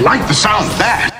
I like the sound of that.